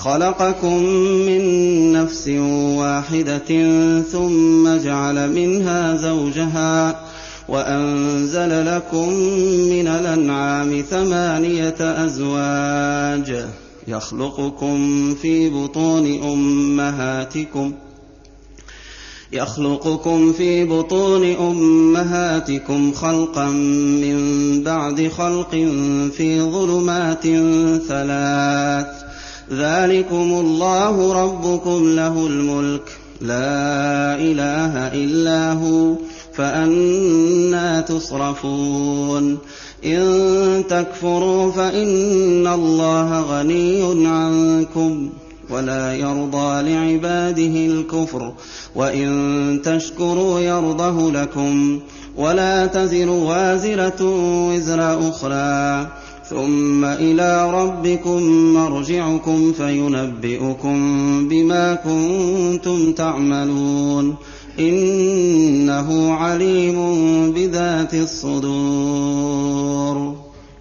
خلقكم من نفس واحدة ثم جعل منها زوجها وأنزل لكم من الأنعام ثمانية أزواج يخلقكم في بطون أمهاتكم يخلقكم في بطون أمهاتكم خلقا من بعد خلق في ظلمات ثلاث ذلكم الله ربكم له الملك لا إله إلا هو فأنا تصرفون إن تكفروا فإن الله غني عنكم ولا يرضى لعباده الكفر وإن تشكروا يرضه لكم ولا تزر وازرة وزر أخرى ثم إلى ربكم مرجعكم فينبئكم بما كنتم تعملون. إنه عليم بذات الصدور.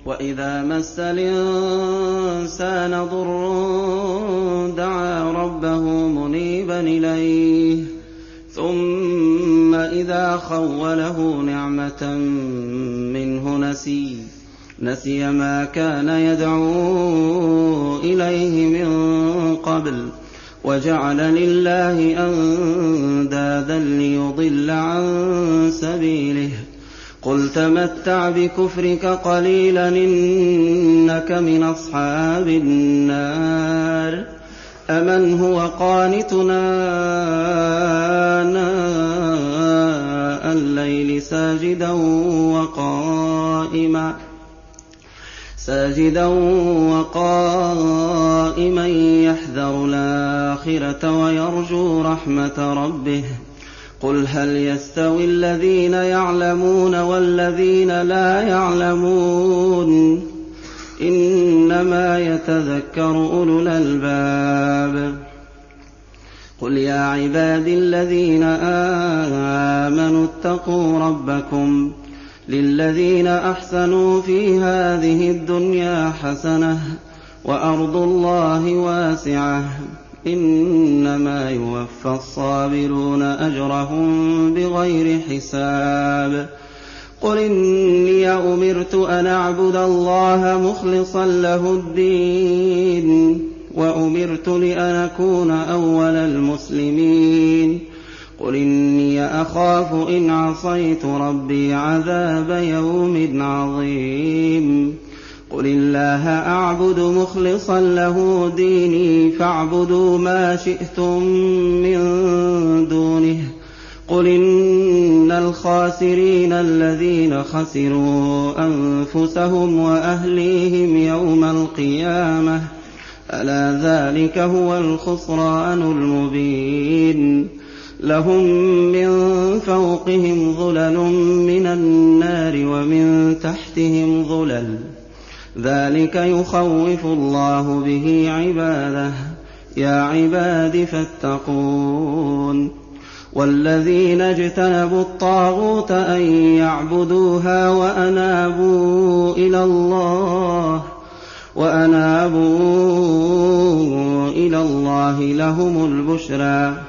وإذا مس الإنسان ضر دعا ربه منيبا إليه. ثم إذا خوله نعمة منه نسي. نسي ما كان يدعو إليه من قبل وجعل لله أندادا ليضل عن سبيله. قل تمتع بكفرك قليلا إنك من أصحاب النار. أمن هو قانتنا آناء الليل ساجدا وقائما. ساجدا وقائما يحذر الآخرة ويرجو رحمة ربه. قل هل يستوي الذين يعلمون والذين لا يعلمون؟ إنما يتذكر أولو الألباب. قل يا عباد الذين آمنوا اتقوا ربكم. للذين أحسنوا في هذه الدنيا حسنة وأرض الله واسعة إنما يوفى الصابرون أجرهم بغير حساب قل إني أمرت أن أعبد الله مخلصا له الدين وأمرت لأن أكون أول المسلمين قل إني أخاف إن عصيت ربي عذاب يوم عظيم قل الله أعبد مخلصا له ديني فاعبدوا ما شئتم من دونه قل إن الخاسرين الذين خسروا أنفسهم وأهليهم يوم القيامة ألا ذلك هو الخسران المبين لهم من فوقهم ظلل من النار ومن تحتهم ظلل. ذلك يخوف الله به عباده. يا عباد فاتقون. والذين اجتنبوا الطاغوت أن يعبدوها وأنابوا إلى الله. وأنابوا إلى الله لهم البشرى.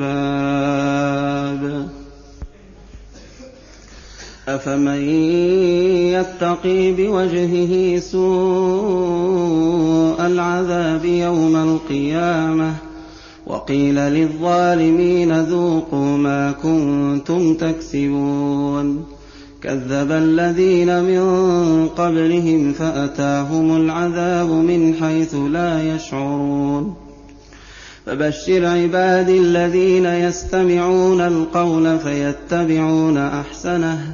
أفمن يتقي بوجهه سوء العذاب يوم القيامة وقيل للظالمين ذوقوا ما كنتم تكسبون كذب الذين من قبلهم فأتاهم العذاب من حيث لا يشعرون فبشر عبادي الذين يستمعون القول فيتبعون أحسنه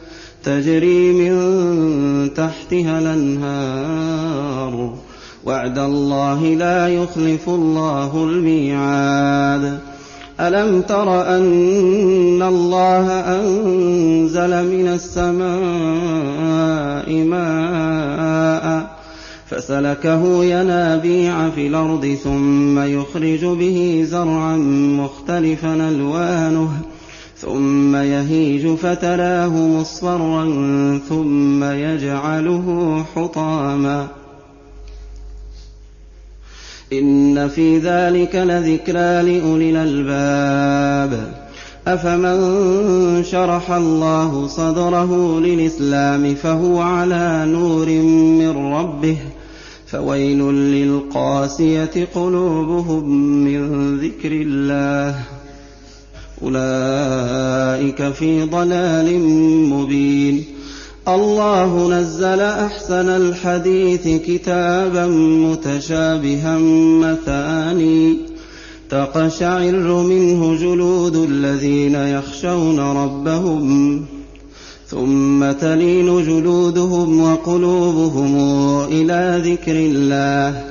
تجري من تحتها الأنهار. وعد الله لا يخلف الله الميعاد. ألم تر أن الله أنزل من السماء ماء فسلكه ينابيع في الأرض ثم يخرج به زرعا مختلفا ألوانه ثم يهيج فتراه مصفرا ثم يجعله حطاما إن في ذلك لذكرى لأولي الألباب أفمن شرح الله صدره للإسلام فهو على نور من ربه فويل للقاسية قلوبهم من ذكر الله أولئك في ضلال مبين. الله نزل أحسن الحديث كتابا متشابها مثاني. تقشعر منه جلود الذين يخشون ربهم ثم تلين جلودهم وقلوبهم إلى ذكر الله.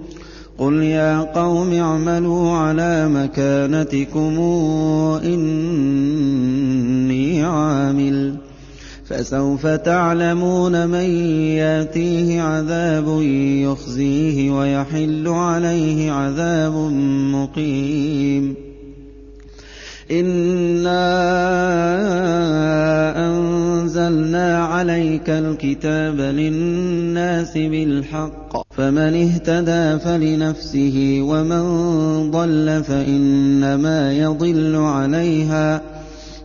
قُلْ يَا قَوْمِ اعْمَلُوا عَلَىٰ مَكَانَتِكُمْ إِنِّي عَامِلٌ ۖ فَسَوْفَ تَعْلَمُونَ مَن يَأْتِيهِ عَذَابٌ يُخْزِيهِ وَيَحِلُّ عَلَيْهِ عَذَابٌ مُّقِيمٌ إِنَّا أَنزَلْنَا عَلَيْكَ الْكِتَابَ لِلنَّاسِ بِالْحَقِّ ۖ فَمَنِ اهْتَدَىٰ فَلِنَفْسِهِ ۖ وَمَن ضَلَّ فَإِنَّمَا يَضِلُّ عَلَيْهَا ۖ.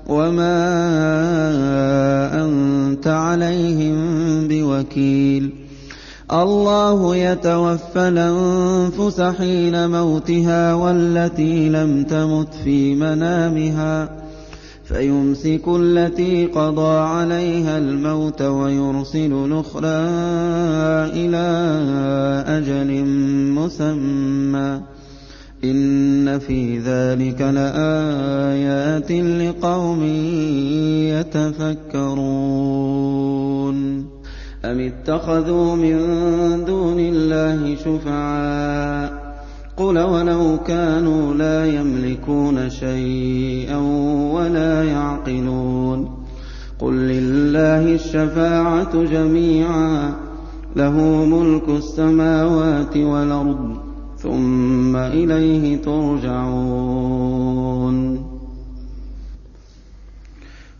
وَمَا أَنتَ عَلَيْهِم بِوَكِيلٍ. اللَّهُ يَتَوَفَّى الْأَنفُسَ حِينَ مَوْتِهَا وَالَّتِي لَمْ تَمُتْ فِي مَنَامِهَا ۖ. فَيُمْسِكُ الَّتِي قَضَىٰ عَلَيْهَا الْمَوْتَ وَيُرْسِلُ الْأُخْرَىٰ إِلَىٰ أَجَلٍ مُّسَمًّى ۚ. إِنَّ فِي ذَٰلِكَ لَآيَاتٍ لِّقَوْمٍ يَتَفَكَّرُونَ. أَمِ اتَّخَذُوا مِن دُونِ اللَّهِ شُفَعَاءَ ۚ؟ قُلْ أَوَلَوْ كَانُوا لَا يَمْلِكُونَ شَيْئًا وَلَا يَعْقِلُونَ قُل لِّلَّهِ الشَّفَاعَةُ جَمِيعًا ۖ لَّهُ مُلْكُ السَّمَاوَاتِ وَالْأَرْضِ ۖ ثُمَّ إِلَيْهِ تُرْجَعُونَ.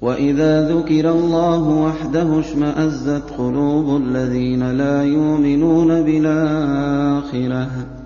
وَإِذَا ذُكِرَ اللَّهُ وَحْدَهُ اشْمَأَزَّتْ قُلُوبُ الَّذِينَ لَا يُؤْمِنُونَ بِالْآخِرَةِ ۖ.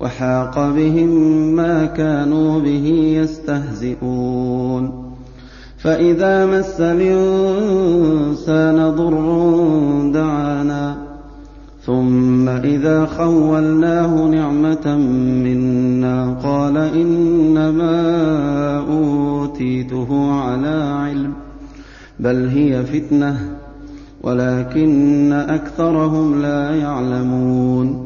وَحَاقَ بِهِم مَّا كَانُوا بِهِ يَسْتَهْزِئُونَ. فَإِذَا مَسَّ الْإِنسَانَ ضُرٌّ دَعَانَا ثُمَّ إِذَا خَوَّلْنَاهُ نِعْمَةً مِّنَّا قَالَ إِنَّمَا أُوتِيتُهُ عَلَىٰ عِلْمٍ ۚ بَلْ هِيَ فِتْنَةٌ وَلَٰكِنَّ أَكْثَرَهُمْ لَا يَعْلَمُونَ.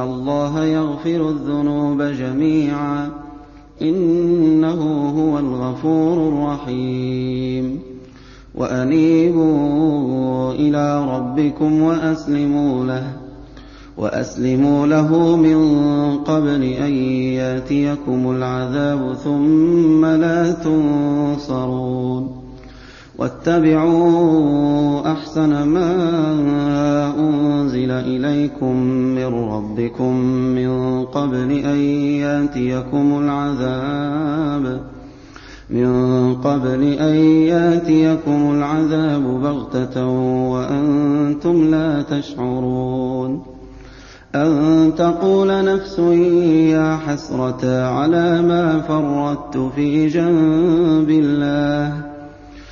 الله يغفر الذنوب جميعا إنه هو الغفور الرحيم وأنيبوا إلى ربكم وأسلموا له وأسلموا له من قبل أن ياتيكم العذاب ثم لا تنصرون واتبعوا أحسن ما أنزل إليكم من ربكم من قبل أن يأتيكم العذاب من قبل أن يأتيكم العذاب بغتة وأنتم لا تشعرون أن تقول نفس يا حسرة على ما فرطت في جنب الله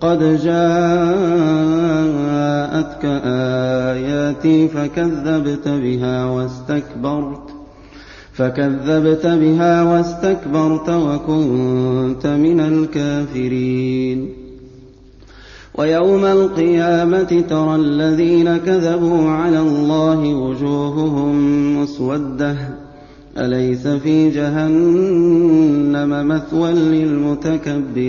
قد جاءتك آياتي فكذبت بها واستكبرت فكذبت بها واستكبرت وكنت من الكافرين. ويوم القيامة ترى الذين كذبوا على الله وجوههم مسودة أليس في جهنم مثوى للمتكبرين؟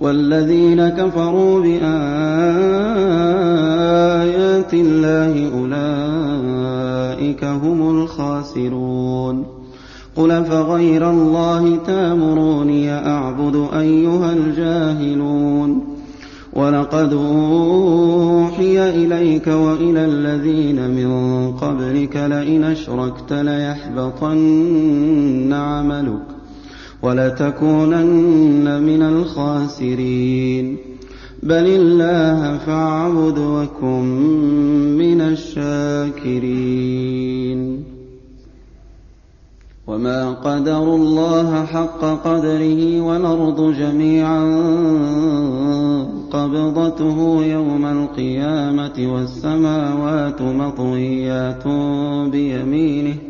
والذين كفروا بآيات الله أولئك هم الخاسرون. قل فغير الله تامروني أعبد أيها الجاهلون. ولقد أوحي إليك وإلى الذين من قبلك لئن أشركت ليحبطن عملك. ولتكونن من الخاسرين. بل الله فاعبد وكن من الشاكرين. وما قدروا الله حق قدره والأرض جميعا قبضته يوم القيامة والسماوات مطويات بيمينه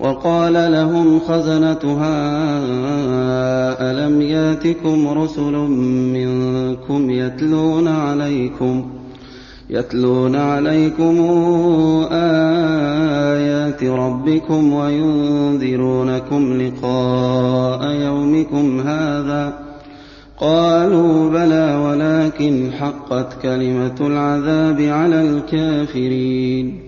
وقال لهم خزنتها ألم يأتكم رسل منكم يتلون عليكم يتلون عليكم آيات ربكم وينذرونكم لقاء يومكم هذا؟ قالوا بلى ولكن حقت كلمة العذاب على الكافرين.